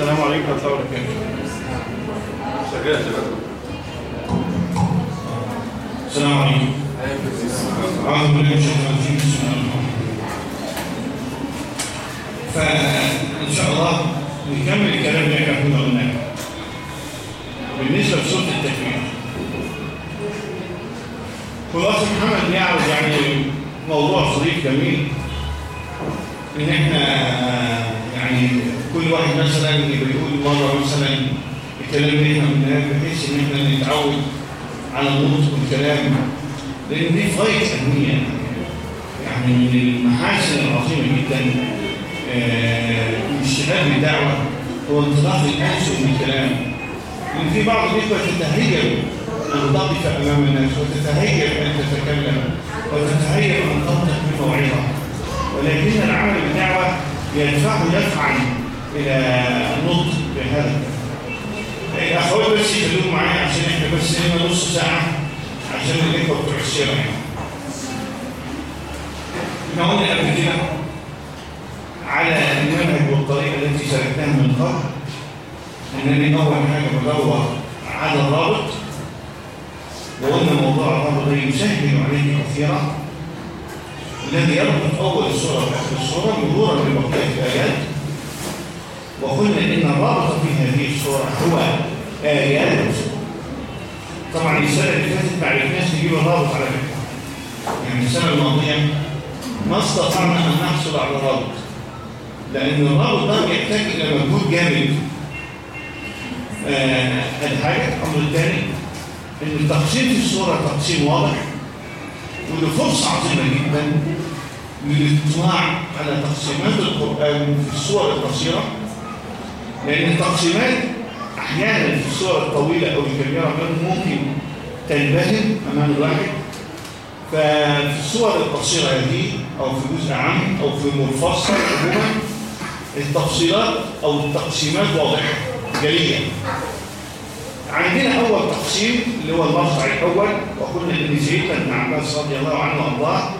السلام عليكم ورحمة الله وبركاته. السلام عليكم. أعوذ بالله من الشيطان الرجيم. فإن شاء الله نكمل الكلام اللي إحنا كنا قلناه بالنسبة لصوت التكبير. خلاصة محمد يعرض يعني موضوع ظريف جميل. إن إحنا يعني كل واحد مثلا بيقول مرة مثلا الكلام اللي إحنا قلناه بحيث إن إحنا نتعود على النطق والكلام. لأن دي غاية أهمية. يعني من المحاسن العظيمة جدا آه، الشباب الدعوة هو انطلاق الأنس من الكلام. لأن في بعض الإخوة تتهيأ أن تقف أمام الناس وتتهيأ أن تتكلم وتتهيأ أن تنطق بموعظة. ولكن العمل بالدعوة يدفعه دفعا إلى النطق بهذا الأخوات بس يخلوهم معايا عشان إحنا بس لنا نص ساعة عشان الإخوة بتوع السيرة يعني. إحنا قلنا قبل كده على المنهج والطريقة التي سلكناها من قبل إنني أول حاجة بدور على الرابط وقلنا موضوع الرابط يسهل عليه كثيرا الذي يربط أول الصورة بآخر الصورة مرورا ببقية الآيات وقلنا إن الرابط في هذه الصورة هو آيات. طبعا السنة اللي فاتت ما عرفناش نجيب الرابط على فكرة. يعني السنة الماضية ما استطعنا أن نحصل على الرابط. لأن الرابط ده يحتاج إلى مجهود جامد. آه، الحاجة. الأمر الثاني إن التقسيم في الصورة تقسيم واضح. وده فرصة عظيمة جدا للاطلاع على تقسيمات القرآن في الصور القصيرة لأن التقسيمات أحيانا في الصور الطويلة أو الكبيرة ممكن تنبهم أمام الواحد. ففي الصور القصيرة دي أو في جزء عام أو في مفصل عموما التفصيلات أو التقسيمات واضحة جلية. عندنا أول تقسيم اللي هو المقطع الأول وقلنا إن سيدنا ابن عباس رضي الله عنه وأرضاه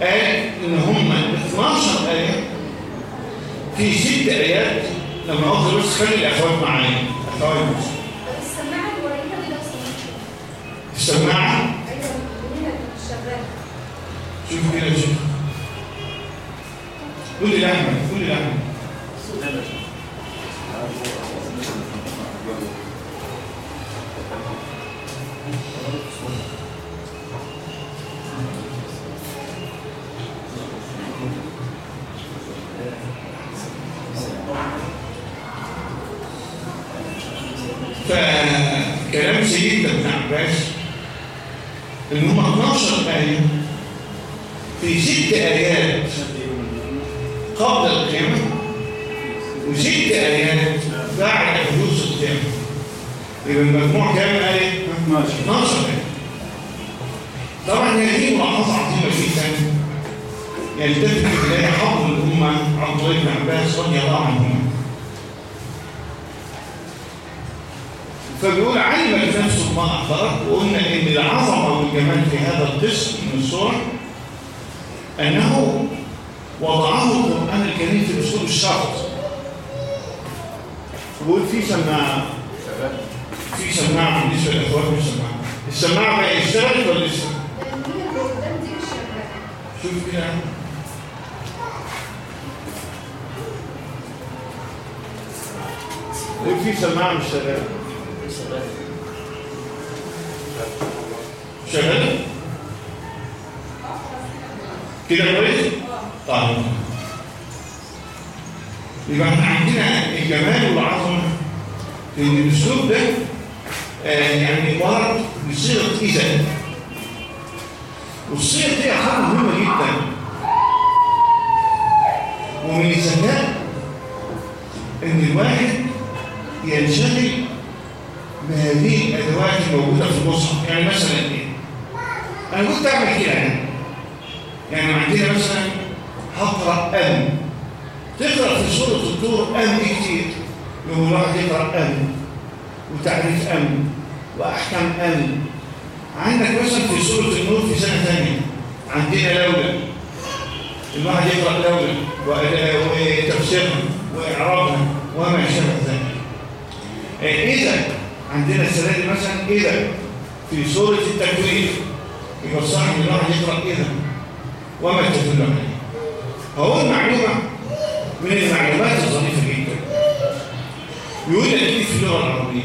قال إن هم 12 آية في ست آيات لما أقول بس خلي الأخوات معايا أخوات بس السماعة الوريدة. السماعة أيوة الوريدة شغالة. شوف كده شوف قول لي لحمة قول لي فكلام سيدنا ابن عباس إن هم 12 آية في ست آيات قبل القيامة وست آيات بعد حدوث القيامة. يبقى المجموع كام آية؟ 12 آية. طبعا هذه ملاحظة عظيمة جدا يلتفت إليها حفظ الأمة الله بن عباس رضي الله عنهما فبيقول علمت نفسه ما أخبرت وقلنا إن العظمة والجمال في هذا القسم من الصور أنه وضعه القرآن الكريم في أسلوب الشرط بيقول في سماعة في سماعة بالنسبة للأخوات في سماعة السماعة بقى اشتغلت ولا لسه؟ شوف كده. في سماعة مش شغالة شغالة؟ كده كويس؟ طيب. يبقى إحنا عندنا الجمال والعظمة. إن الأسلوب ده آه يعني ورد بصيغة إذا. والصيغة دي حاجة مهمة جدا. ومن الذكاء إن الواحد ينشغل بهذه الأدوات الموجودة في المصحف يعني مثلا إيه؟ كنت أعمل كده يعني. يعني عندنا مثلا هقرأ أم تقرأ في سورة الطور أم كتير؟ يوم الواحد يقرأ أم وتعريف أم وأحكام أم عندك مثلا في سورة النور في سنة ثانية عندنا لولا. الواحد يقرأ لولا. وتفسيرها وإعرابها وما شابه ذلك. إذا عندنا السنة دي مثلا إذا في سورة التكوير الصح ان الواحد يقرأ إذا وما تدل عليه فهو المعلومة. من المعلومات الظريفة جدا. يقول لك إيه في اللغة العربية.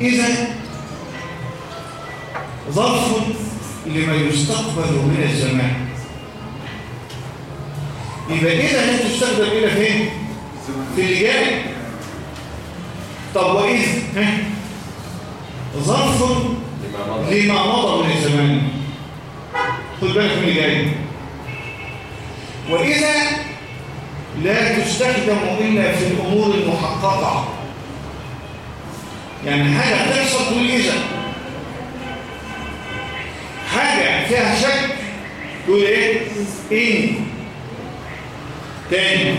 إذا ظرف لما يستقبل من الزمان. يبقى إذا لا تستخدم إلى فين؟ في اللي جاي طب وإذ ها؟ ظرف لما مضى من الزمان. خد بالك من جاي وإذا لا تستخدم إلا في الأمور المحققة. يعني حاجة تحصل تقول إذا. حاجة فيها شك تقول إيه؟ إن تاني.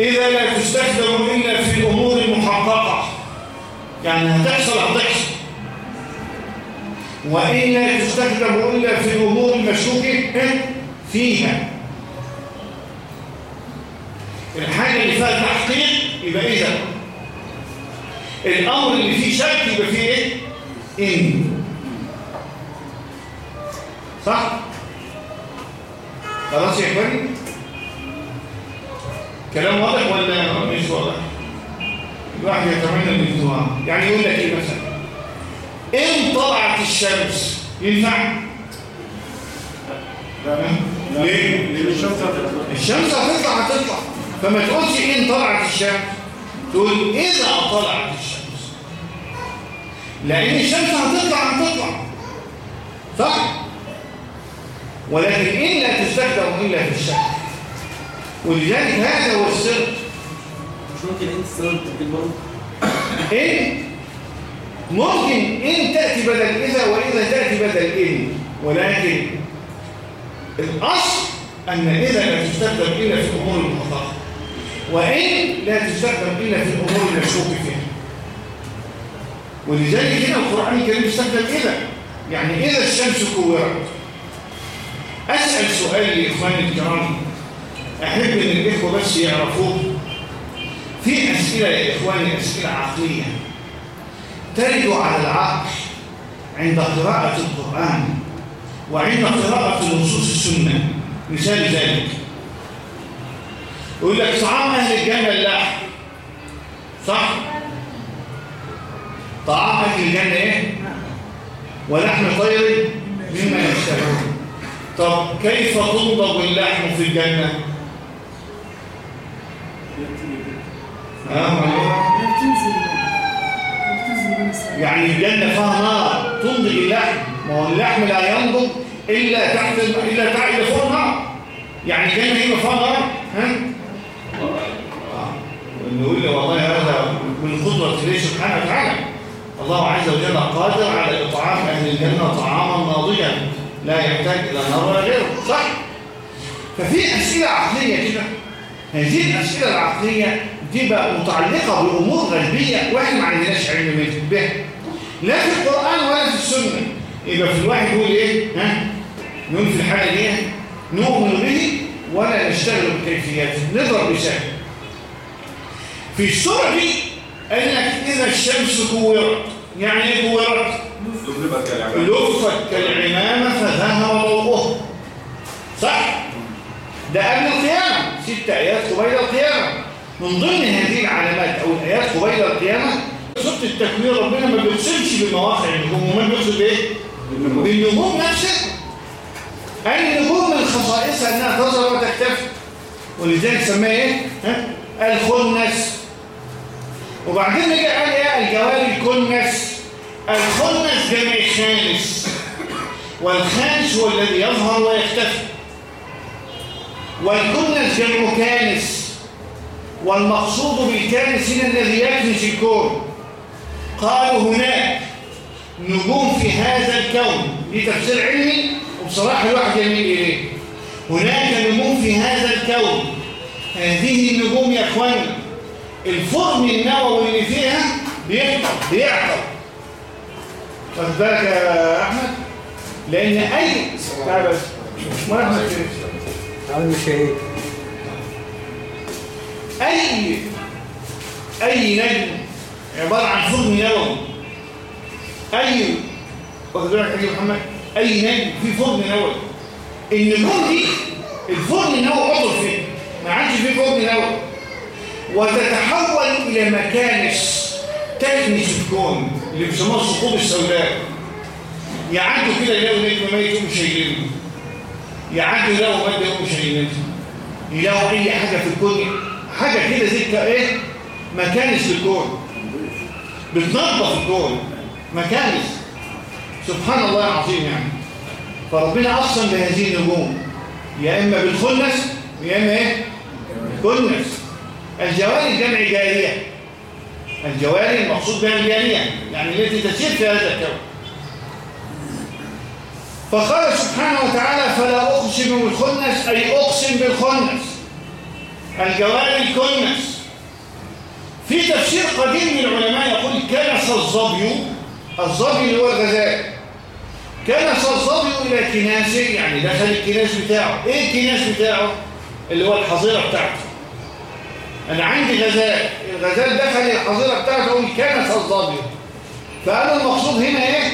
إذا لا تستخدم إلا في الأمور المحققة. يعني هتحصل هتحصل وإن لا تستخدم إلا في الأمور المشكوك فيها الحاجة اللي فيها تحقيق يبقى إذا الأمر اللي فيه شك يبقى فيه إيه؟ إن صح؟ خلاص يا إخواني؟ كلام واضح ولا مش واضح؟ الواحد يتمنى الانتواء يعني يقول لك إيه مثلا إن طلعت الشمس. ينفع؟ ليه؟ لأن الشمس هتطلع. الشمس هتطلع هتطلع. فما تقولش إن طلعت الشمس. تقول إذا طلعت الشمس. لأن الشمس هتطلع هتطلع. صح؟ ولكن إن لا تستخدم إلا في الشمس. ولذلك هذا هو السر. مش ممكن انت تستخدم التبديل برضه إن؟ ممكن إن تأتي بدل إذا وإذا تأتي بدل إن ولكن الأصل أن إذا لا تستخدم إلا في الأمور المحققة وإن لا تستخدم إلا في الأمور المشكوك فيها. ولذلك هنا القرآن الكريم يستخدم إذا يعني إذا الشمس كورت. أسأل سؤال لإخواني الكرام. أحب أن الإخوة بس يعرفوه. في أسئلة يا إخواني أسئلة عقلية. ترد على العقل عند قراءة القرآن وعند قراءة نصوص السنة مثال ذلك يقول لك طعام أهل الجنة اللحم صح؟ طعام أهل الجنة إيه؟ ولحم طير مما يشتهون طب كيف تنضج اللحم في الجنة؟ آه يعني الجنة فيها نار تنضج اللحم ما هو اللحم لا ينضج إلا تحت إلا تحت إلا فوق يعني الجنة هي فيها نار ها؟ آه. نقول له والله هذا من قدرة الله سبحانه وتعالى الله عز وجل قادر على إطعام أهل الجنة طعاما ناضجا لا يحتاج إلى نار ولا غيره صح؟ ففي أسئلة عقلية كده هذه الأسئلة العقلية دي بقى متعلقة بأمور غيبية وإحنا ما عندناش علم بها لا في القرآن ولا في السنة يبقى في الواحد يقول إيه؟ ها؟ نقول في الحالة دي نؤمن به ولا نشتغل بكيفياته نضرب مثال في السورة دي قال لك إذا الشمس كورت يعني إيه كورت؟ لفت كالعمامة فذهب ضوءه صح؟ ده قبل القيامة ست آيات قبيل القيامة من ضمن هذه العلامات أو الآيات قبيل القيامة سورة التكوير ربنا ما بيقسمش بمواقع النجوم وما بيقصد إيه؟ بالنجوم نفسها النجوم من خصائصها أنها تظهر وتختفي ولذلك سماها إيه؟ ها؟ الخنس وبعدين نجي قال إيه؟ الجواري الكنس الخنس جمع خانس والخانس هو الذي يظهر ويختفي والكنس جمع كانس والمقصود بالكانس هنا الذي يكنس الكون. قالوا هناك نجوم في هذا الكون. دي تفسير علمي وبصراحة الواحد يميل إليه. هناك نجوم في هذا الكون. هذه النجوم يا أخواني الفرن النووي اللي فيها بيعطل واخد بالك يا أحمد؟ لأن أي تعال بس ما أحمد كده. على المشاهير أي أي نجم عبارة عن فرن نووي أي واخد بالك يا محمد؟ أي نجم في فرن نووي النجوم دي الفرن النووي عضو فين ما عادش فيه فرن نووي وتتحول إلى مكانس تكنس الكون اللي بيسموها الثقوب السوداء. يعدوا كده يلاقوا نجم ميت يقوموا شايلينه يعدوا يلاقوا مادة يقوموا شايلينها يلاقوا أي حاجة في الكون حاجة كده زي إيه؟ مكانس للكون بتنظف الكون مكانس سبحان الله العظيم يعني. فربنا أقسم بهذه النجوم. يا إما بالخنس يا إما إيه؟ كنس الجواري جمع جارية. الجواري المقصود بها الجارية. يعني التي تسير في هذا الكون فقال سبحانه وتعالى فلا أقسم بالخنس أي أقسم بالخنس الجواري الكنس في تفسير قديم للعلماء يقول كنس الظبي الظبي اللي هو الغزال كنس الظبي إلى كناسه يعني دخل الكناس بتاعه. إيه الكناس بتاعه؟ اللي هو الحظيرة بتاعته. أنا عندي غزال. الغزال دخل الحظيرة بتاعته يقول كنس الظبي فقالوا المقصود هنا إيه؟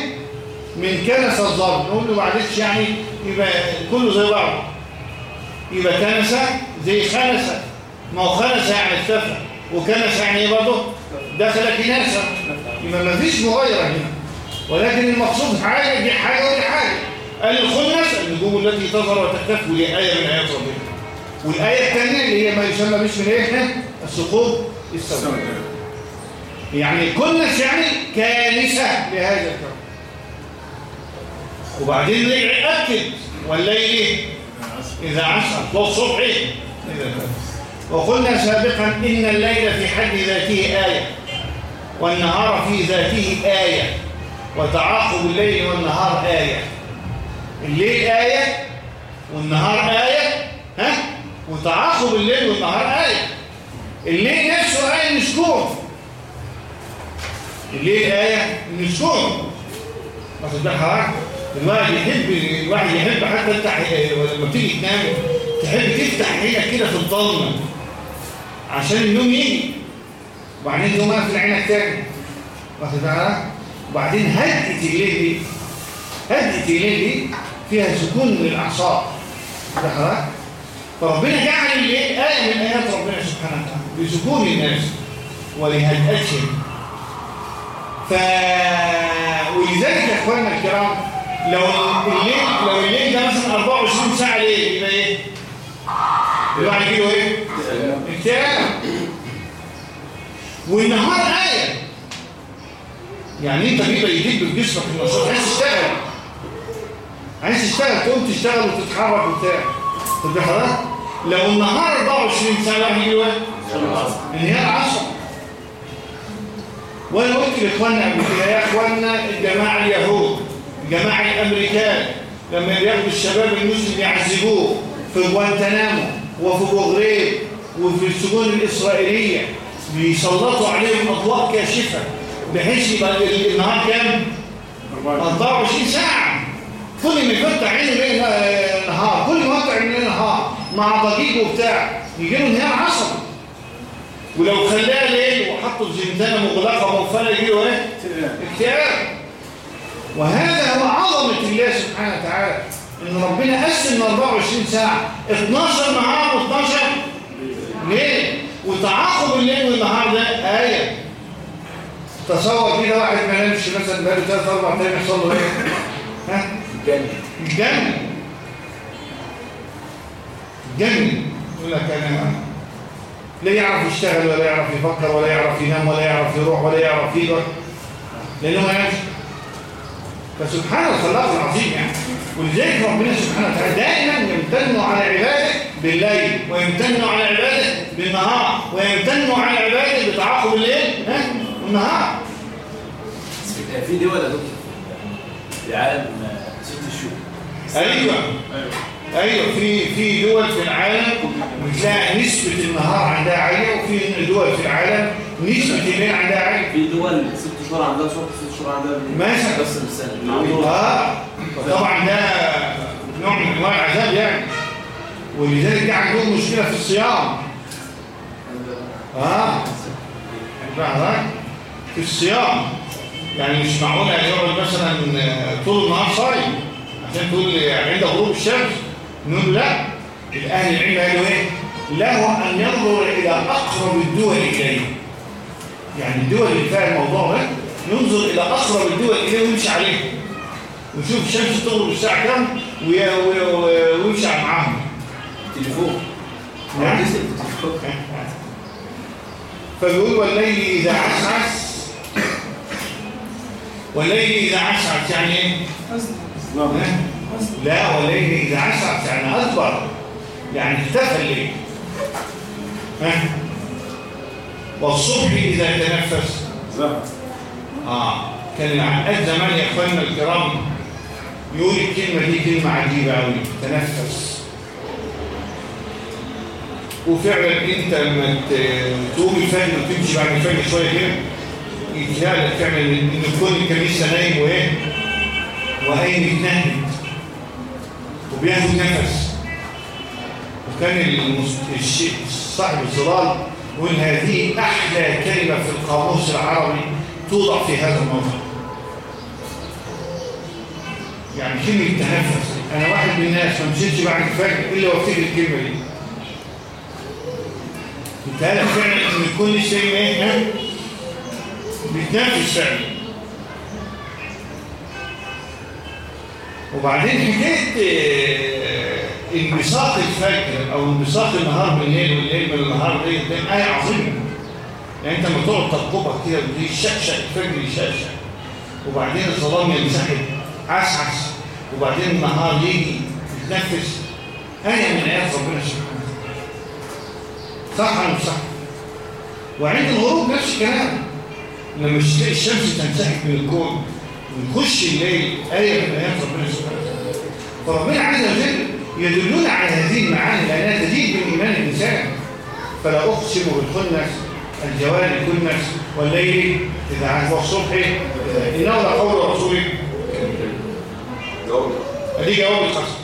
من كنس الظبي نقول له معلش يعني يبقى كله زي بعضه. يبقى كنس زي خنس ما هو خنس يعني اختفى وكنس يعني إيه برضه دخل كناسة يبقى ما فيش مغايرة هنا. ولكن المقصود حاجة دي حاجة ودي حاجة. قال الخنس النجوم التي تظهر وتختفي. ودي آية من آيات ربنا. والآية الثانية اللي هي ما يسمى باسم الايه الثقوب السوداء. يعني كنس يعني كانسة لهذا الكون. وبعدين رجع أكد والليل إذا عسر والصبح إذا كفر وقلنا سابقا إن الليل في حد ذاته آية والنهار في ذاته آية وتعاقب الليل والنهار آية. الليل آية والنهار آية ها؟ وتعاقب الليل والنهار آية. الليل نفسه آية كون الليل آية كون واخد بالك حضرتك؟ الواحد يحب الواحد يحب حتى تفتح لما تيجي تنام. تحب تفتح عينك كده في الضلمة عشان النوم يجي. وبعدين تقوم قافل عينك تاني واخد بالك؟ وبعدين هدئة الليل دي هدئة الليل دي فيها سكون للاعصاب واخد بالك؟ فربنا جعل الليل آية من آيات ربنا سبحانه وتعالى لسكون الناس ولهدئتهم. ف ولذلك يا إخواننا الكرام لو الليل لو الليل ده مثلا 24 ساعة ليل يبقى إيه؟ الواحد يجيله إيه؟ اكتئاب والنهار آية يعني انت بيبقى يديك بجسمك النشاط عايز تشتغل. عايز تشتغل تقوم تشتغل وتتحرك وبتاع. طب يا حضرتك لو النهار 24 ساعة يجيله إيه؟ انهيار عصر وأنا قلت لإخواننا قبل كده يا إخواننا الجماعة اليهود الجماعة الأمريكان لما بياخدوا الشباب المسلم يعذبوه. في جوانتنامو وفي بوغريب وفي السجون الإسرائيلية. بيسلطوا عليهم أضواء كاشفة. بحيث يبقى النهار كام 24 ساعة. كل ما يفتح عينه ليل نهار. كل ما يفتح عينه نهار. مع ضجيج وبتاع. يجي له انهيار عصبي. ولو خلاه ليل وحطه في زنزانه مغلقة مقفله يجي له إيه؟ اكتئاب. وهذا هو عظمة الله سبحانه وتعالى. إن ربنا قسم 24 ساعة. 12 نهار و12 ليل. وتعاقب الليل والنهار ده آية. تصور كده واحد ما نامش مثلا بقاله 3 4 أيام يحصل له إيه؟ ها؟ جنة الجنة. الجنة. يقول لك أنا لا يعرف يشتغل ولا يعرف يفكر ولا يعرف ينام ولا يعرف يروح ولا يعرف يقعد لأنه ما يعرفش. فسبحان الخلاق العظيم يعني. ولذلك ربنا سبحانه وتعالى دائما يمتن على عباده بالليل ويمتن على عباده بالنهار ويمتن على عباده بتعاقب الليل ها؟ والنهار. في دول يا دكتور في العالم آه، ست شهور. أيوه. أيوه. في في دول في العالم بتلاقي نسبة النهار عندها عالية وفي دول في العالم نسبة الليل عندها عالية. في دول ست شهور عندها شهر ست شهور عندها. مثلا. بس بالسنة. آه طبعا ده نوع من أنواع العذاب يعني. ولذلك ده عندهم مشكلة في الصيام. آه في الصيام. يعني مش معقول يعني يقعد مثلا طول النهار صايم عشان تقول عند غروب الشمس. نقول له لا. الاهل العلم قالوا إيه؟ له أن ينظر إلى أقرب الدول إليه. يعني الدول اللي فيها الموضوع ده ينظر إلى أقرب الدول إليه ويمشي عليه ويشوف الشمس تغرب كام وي- وي- ويمشي معاهم تليفون. نعم. فبيقول والليل إذا عسعس. والليل إذا عسعس يعني إيه؟ لا والليل إذا عسعس يعني أكبر. يعني اختفى الليل. ها؟ والصبح إذا تنفس زهر آه. كان العقاد زمان يا إخواننا الكرام يقول الكلمة دي كلمة عجيبة أوي. تنفس. وفعلا أنت لما تقوم الفجر وتمشي بعد الفجر شوية كده يتهيأ لك فعلا إن إن كل الكنيسة نايم وإيه؟ وقايم يتنهد وبياخد نفس وكان صاحب الظلال يقول هذه أحلى كلمة في القاموس العربي توضع في هذا الموضوع يعني كلمة تنفس. أنا واحد من الناس ما مشيتش بعد الفجر إلا وأفتكر الكلمة دي. يتهيألك فعلا إن كل شيء إيه ها؟ بيتنفس فعلا. وبعدين حكايه انبساط الفجر أو انبساط النهار بالليل والليل من النهار دي آية عظيمة. يعني أنت لما تقعد تطلبها كده ودي شقشق الفجر يشقشق وبعدين الظلام ينسحب. عسعس وبعدين النهار يجي يتنفس. آية من آيات ربنا سبحانه صح ولا صح؟ وعند الغروب نفس الكلام. لما الش- الشمس تنسحب من الكون ويخش الليل آية من آيات ربنا سبحانه وتعالى. فربنا عز وجل يدلنا على هذه المعاني لأنها تزيد من إيمان الإنسان. فلا أقسم بالخنس الجوار الكنس والليل إذا عاد والصبح إذا- إنه لقول رسول جاوب دي جواب القسم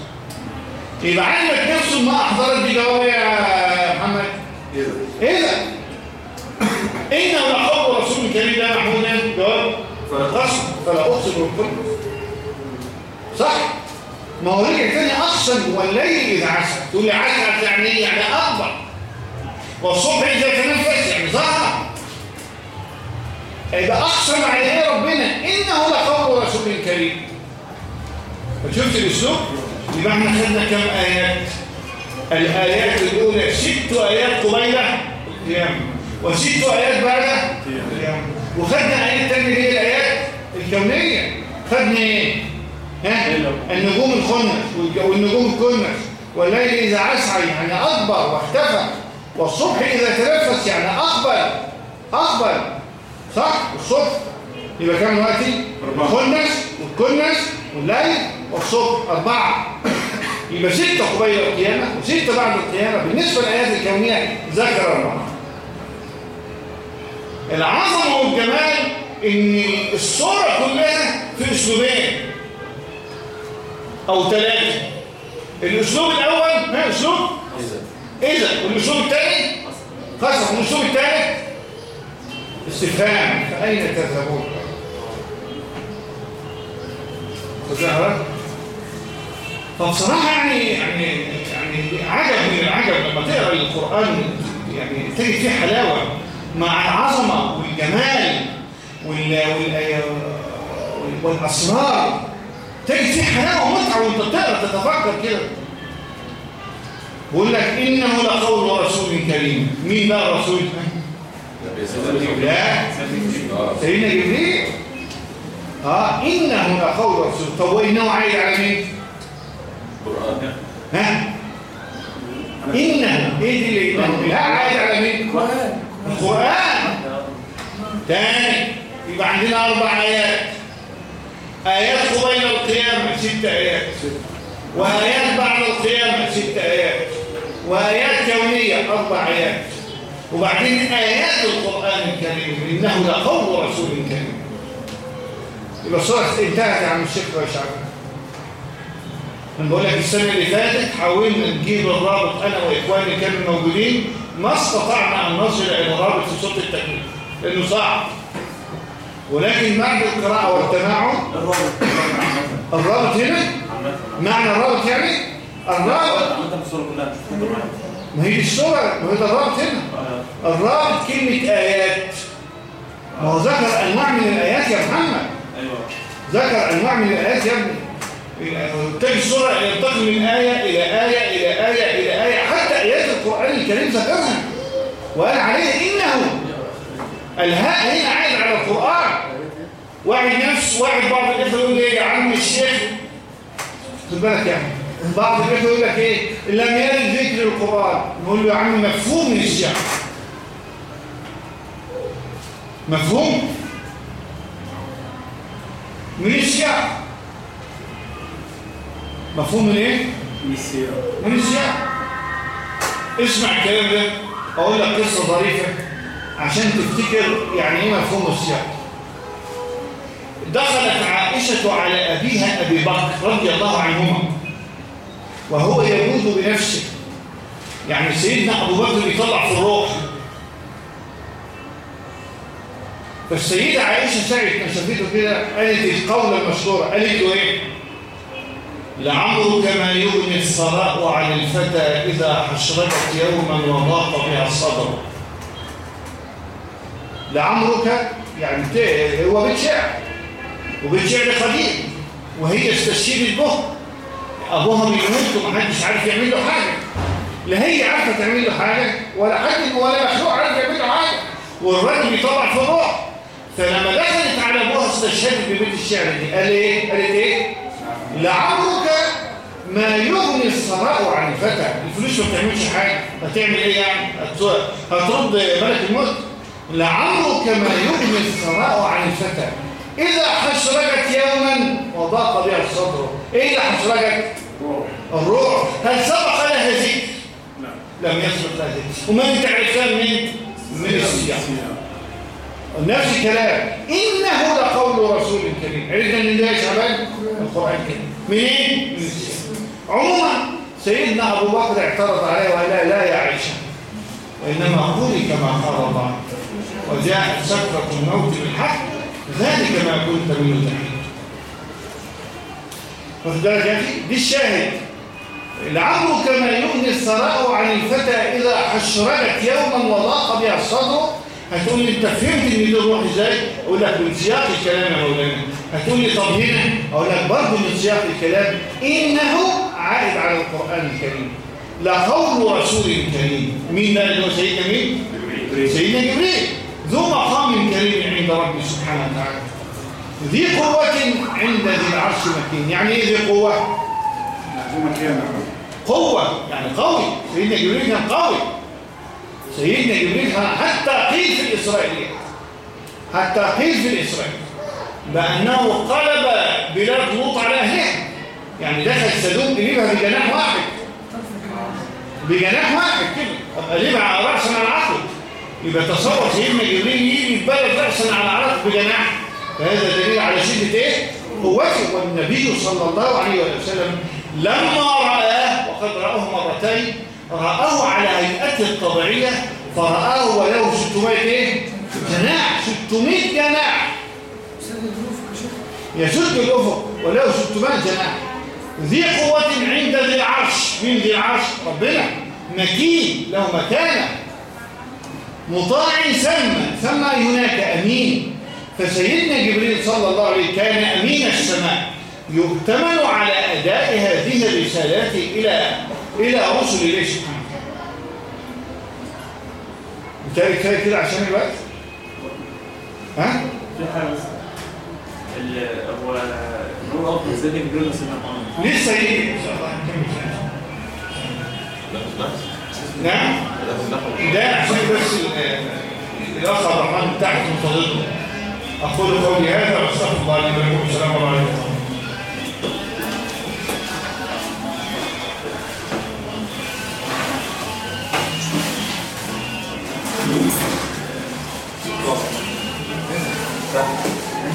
يبقى علمك نفسه ما أحضرت دي جواب يا محمد؟ إذا إنه لحب رسول كريم ده محمود إيه؟ جواب فالقسم فلا أقسم بالكل صح؟ ما هو رجع تاني أقسم والليل إذا عسل تقول لي عسل يعني إيه؟ يعني أكبر والصبح إذا تنفس يعني ظهر. يبقى أقسم على إيه ربنا؟ إنه لقول رسول كريم. شفت الأسلوب؟ يبقى إحنا خدنا كم آيات؟ الآيات الأولى ست آيات قبيلة. القيامة وست آيات بعد؟ القيامة وخدنا آيات تانية هي الآيات الكونية. خدنا إيه؟ ها؟ النجوم الخنس والنجوم الكنس والليل إذا عسعي يعني أكبر واختفى. والصبح إذا تنفس يعني أقبل. أقبل. صح؟ الصبح يبقى كام دلوقتي؟ أربعة. الخنس والكنس والليل. والصبح أربعة. يبقى ستة قبيل القيامة. وستة بعد القيامة. بالنسبة للآيات الكونية ذكر أربعة. العظمة والجمال إن الصورة كلها في أسلوبين أو ثلاثة. الأسلوب الأول ما أسلوب إذا والأسلوب الثاني؟ قسم والأسلوب الثالث؟ استفهام. فأين تذهبون؟ خذها فبصراحة يعني يعني يعني عجب من العجب لما تقرأ القرآن يعني تجد فيه حلاوة مع العظمة والجمال. وال وال والأسرار. تجد فيه حلاوة ومتعة وأنت بتقرا تتفكر كده. بقول لك إنه لقول رسول كريم. مين بقى الرسول؟ لا. سيدنا جبريل. آه إنه لقول رسول. طب وإنه عايد على مين؟ قرآن. ها؟ إنه. إيه دي اللي إنه لا عايد على مين؟ القرآن القرآن تاني. يبقى عندنا أربع آيات. آيات قبيل القيامة ست آيات. وآيات بعد القيامة ست آيات. وآيات كونية أربع آيات. وبعدين آيات القرآن الكريم إنه لقول رسول كريم. يبقى الصورة انتهت عم الشيخ وشعب أنا بقول لك السنة اللي فاتت حاولنا نجيب الرابط أنا وإخواني كانوا موجودين ما استطعنا أن نصل إلى الرابط في صوت التكليف لأنه صعب. ولكن بعد القراءة والتماعن الرابط هنا؟ معنى الرابط يعني؟ الرابط. ما هي الصورة ما هي الرابط هنا. الرابط كلمة آيات. ما هو ذكر أنواع من الآيات يا محمد. ذكر أنواع من الآيات يا ابني. تجي الصورة ينتقل من آية إلى آية إلى آية إلى آية. حتى آيات القرآن الكريم ذكرها. وقال عليها إنه الهاء هنا القرآن. واحد نفس واحد بعض الإخوة يقول إيه يا عم الشيخ خد بالك يا عم بعض الإخوة يقول لك إيه؟ لم يرد ذكر القرآن. نقول له يا عم مفهوم من الشعر مفهوم؟ من الشعر مفهوم من إيه؟ من السيارة من الشعر اسمع الكلام ده. أقول لك قصة ظريفة. عشان تفتكر يعني إيه مفهوم الشعر دخلت عائشة على أبيها أبي بكر رضي الله عنهما وهو يموت بنفسه. يعني سيدنا أبو بكر بيطلع في الروح. فالسيدة عائشة ساعة ما شافته كده قالت القولة المشهورة قالت له إيه؟ لعمرك ما يغني الثراء عن الفتى إذا حشرت يوما وضاق بها الصدر. لعمرك يعني هو بيت شعر شعر قديم وهي استشهدت به أبوها بيموت ومحدش عارف يعمل له حاجة. لا هي عارفة تعمل له حاجة ولا حد ولا مخلوق عارف يعمل له حاجة. والراجل بيطلع في الروح فلما دخلت على أبوها استشهدت ببيت الشعر دي. قال إيه؟ قالت إيه؟ لعمرك ما يغني الثراء عن الفتى. الفلوس ما بتعملش حاجة. هتعمل إيه يعني؟ هت- هترد ملك الموت. لعمرك ما يغني الثراء عن الفتى. إذا حشرجت يوما وضاق بها الصدر إيه اللي حشرجت الروح. هل سبق لها ذكر؟ لم يسبق لها ذكر. وما أنت عرفتها من من السياق. نفس الكلام. إنه لقول رسول كريم. عرفنا أن ده يا شباب القرآن الكريم. منين؟ من السياق. عموما سيدنا أبو بكر اعترض عليه وقال لا, لا يا عائشة. وإنما قولي كما قال الله. وجاءت سكرة الموت بالحق ذلك ما كنت منه تحيد واخد بالك يا أخي؟ دي الشاهد. لعمرك ما يغني الثراء عن الفتى إذا حشرجت يوما وضاق بها الصدر. هتقول لي أنت فهمت إن ده الروح إزاي؟ أقول لك من سياق الكلام يا مولانا. هتقول لي طب هنا؟ أقول لك برضه من سياق الكلام. إنه عائد على القرآن الكريم. لقول رسول كريم. مين ده اللي هو سيدنا مين سيدنا جبريل. ذو مقام كريم عند ربي سبحانه وتعالى. ذي قوة عند ذي العرش مكين يعني إيه ذي قوة؟ قوة يعني قوي. سيدنا جبريل كان قوي. سيدنا جبريل حتى قيل في الإسرائيليات حتى قيل في الإسرائيل. بأنه قلب بلاد لوط على أهلها. يعني دخل سدوم قلبها بجناح واحد. بجناح واحد كده. رأسا على عقل يبقى تصور سيدنا جبريل يجي في بلد رأسا على عقل بجناح فهذا دليل على شدة إيه؟ قوته. والنبي صلى الله عليه وسلم لما رآه وقد رآه مرتين رآه على هيئته الطبيعية فرآه وله 600 إيه؟ جناح. 600 جناح. يسد الأفق وله 600 جناح. ذي قوة عند ذي العرش من ذي العرش ربنا. مكين. له مكانة. مطاع ثم ثم هناك أمين فسيدنا جبريل صلى الله عليه كان أمين السماء يؤتمن على أداء هذه الرسالات إلى إلى رسل الله سبحانه بالتالي كفاية كده عشان الوقت ها؟ في حاجة هو نور أوضح إزاي جبريل لسه يجي إن شاء الله. نعم ده عشان بس الاخ عبد الرحمن بتاعك منتظرنا أقول قولي هذا واستغفر الله لي ولكم السلام عليكم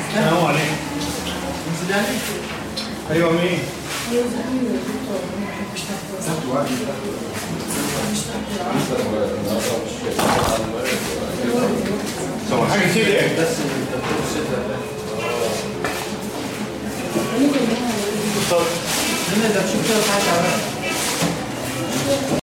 السلام عليكم أيوه مين 정말 하기 싫대. 저, 맨날 나 죽죠, 다시 안 해.